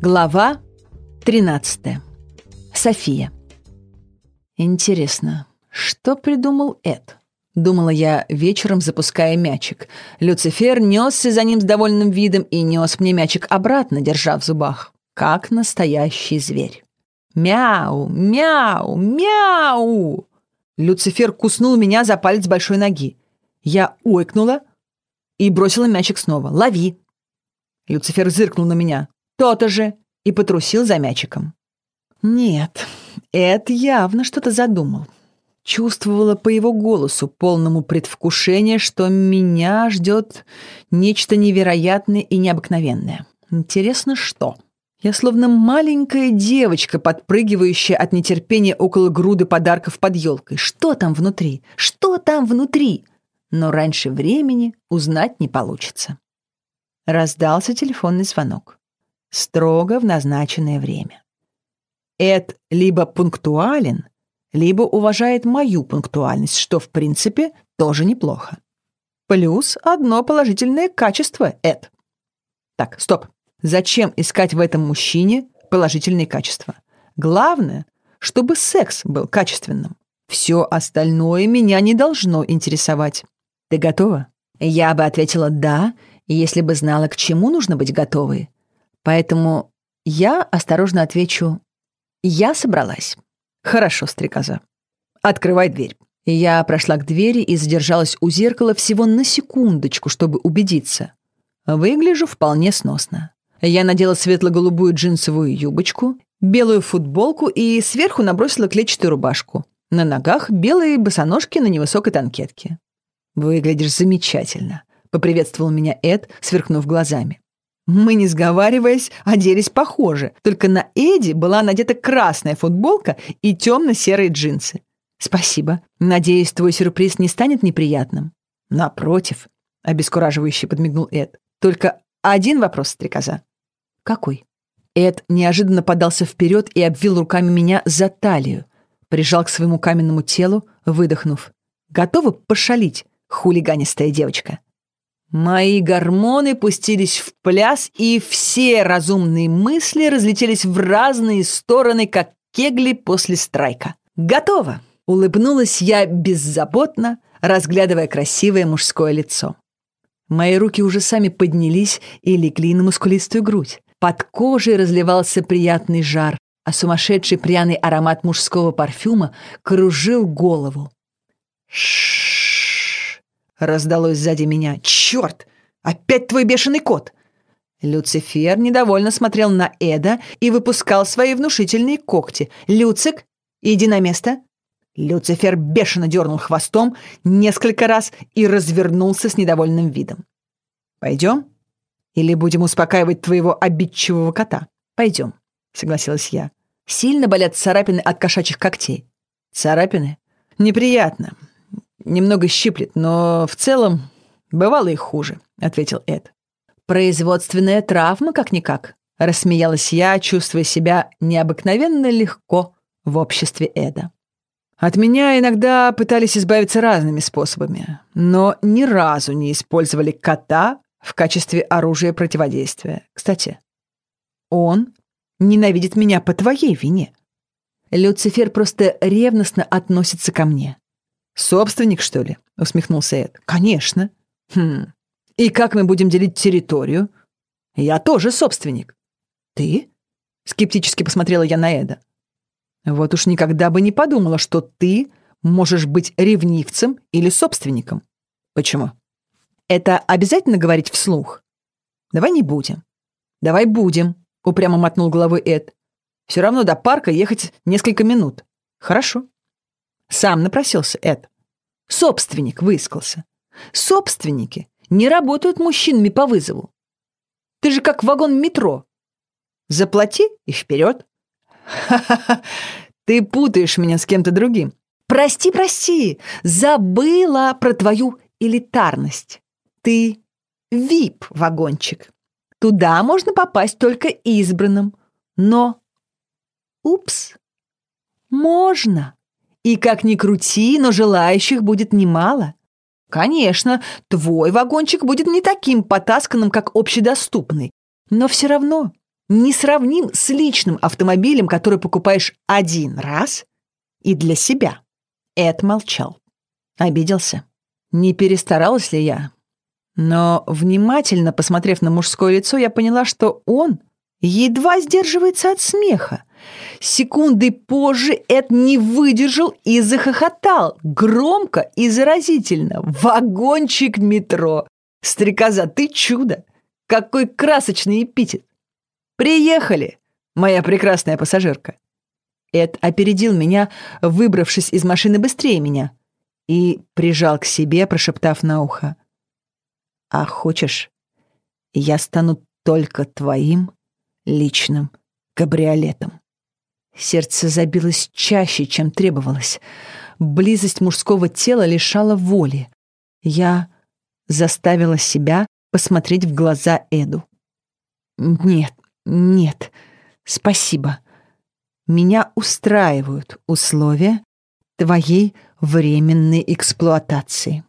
Глава 13. София. Интересно, что придумал Эд? Думала я вечером, запуская мячик. Люцифер несся за ним с довольным видом и нес мне мячик обратно, держа в зубах, как настоящий зверь. Мяу, мяу, мяу! Люцифер куснул меня за палец большой ноги. Я ойкнула и бросила мячик снова. «Лови!» Люцифер зыркнул на меня. «То-то же!» и потрусил за мячиком. Нет, Эд явно что-то задумал. Чувствовала по его голосу, полному предвкушения, что меня ждет нечто невероятное и необыкновенное. Интересно, что? Я словно маленькая девочка, подпрыгивающая от нетерпения около груды подарков под елкой. Что там внутри? Что там внутри? Но раньше времени узнать не получится. Раздался телефонный звонок. Строго в назначенное время. Эд либо пунктуален, либо уважает мою пунктуальность, что, в принципе, тоже неплохо. Плюс одно положительное качество, Эд. Так, стоп. Зачем искать в этом мужчине положительные качества? Главное, чтобы секс был качественным. Все остальное меня не должно интересовать. Ты готова? Я бы ответила «да», если бы знала, к чему нужно быть готовой. Поэтому я осторожно отвечу «я собралась». Хорошо, стрекоза. Открывай дверь. Я прошла к двери и задержалась у зеркала всего на секундочку, чтобы убедиться. Выгляжу вполне сносно. Я надела светло-голубую джинсовую юбочку, белую футболку и сверху набросила клетчатую рубашку. На ногах белые босоножки на невысокой танкетке. «Выглядишь замечательно», — поприветствовал меня Эд, сверкнув глазами. Мы, не сговариваясь, оделись похоже, только на Эди была надета красная футболка и темно-серые джинсы. «Спасибо. Надеюсь, твой сюрприз не станет неприятным?» «Напротив», — обескураживающе подмигнул Эд. «Только один вопрос, стрекоза. «Какой?» Эд неожиданно подался вперед и обвил руками меня за талию, прижал к своему каменному телу, выдохнув. «Готова пошалить, хулиганистая девочка?» Мои гормоны пустились в пляс, и все разумные мысли разлетелись в разные стороны, как кегли после страйка. «Готово!» — улыбнулась я беззаботно, разглядывая красивое мужское лицо. Мои руки уже сами поднялись и легли на мускулистую грудь. Под кожей разливался приятный жар, а сумасшедший пряный аромат мужского парфюма кружил голову. Шш! Раздалось сзади меня. «Черт! Опять твой бешеный кот!» Люцифер недовольно смотрел на Эда и выпускал свои внушительные когти. «Люцик, иди на место!» Люцифер бешено дернул хвостом несколько раз и развернулся с недовольным видом. «Пойдем?» Или будем успокаивать твоего обидчивого кота? Пойдем, согласилась я. Сильно болят царапины от кошачьих когтей. Царапины? Неприятно. Немного щиплет, но в целом бывало и хуже, ответил Эд. Производственная травма, как-никак. Рассмеялась я, чувствуя себя необыкновенно легко в обществе Эда. От меня иногда пытались избавиться разными способами, но ни разу не использовали кота в качестве оружия противодействия. Кстати, он ненавидит меня по твоей вине. Люцифер просто ревностно относится ко мне. «Собственник, что ли?» — усмехнулся Эд. «Конечно». «Хм. И как мы будем делить территорию?» «Я тоже собственник». «Ты?» — скептически посмотрела я на Эда. «Вот уж никогда бы не подумала, что ты можешь быть ревнивцем или собственником». «Почему?» Это обязательно говорить вслух? Давай не будем. Давай будем, упрямо мотнул головой Эд. Все равно до парка ехать несколько минут. Хорошо. Сам напросился Эд. Собственник выискался. Собственники не работают мужчинами по вызову. Ты же как вагон метро. Заплати и вперед. Ха-ха-ха, ты путаешь меня с кем-то другим. Прости, прости, забыла про твою элитарность. Ты вип-вагончик. Туда можно попасть только избранным. Но... Упс. Можно. И как ни крути, но желающих будет немало. Конечно, твой вагончик будет не таким потасканным, как общедоступный. Но все равно не сравним с личным автомобилем, который покупаешь один раз и для себя. Эд молчал. Обиделся. Не перестаралась ли я? Но, внимательно посмотрев на мужское лицо, я поняла, что он едва сдерживается от смеха. Секунды позже Эд не выдержал и захохотал. Громко и заразительно. Вагончик метро. Стрекоза, ты чудо! Какой красочный эпитет! Приехали, моя прекрасная пассажирка. Эд опередил меня, выбравшись из машины быстрее меня, и прижал к себе, прошептав на ухо. «А хочешь, я стану только твоим личным кабриолетом?» Сердце забилось чаще, чем требовалось. Близость мужского тела лишала воли. Я заставила себя посмотреть в глаза Эду. «Нет, нет, спасибо. Меня устраивают условия твоей временной эксплуатации».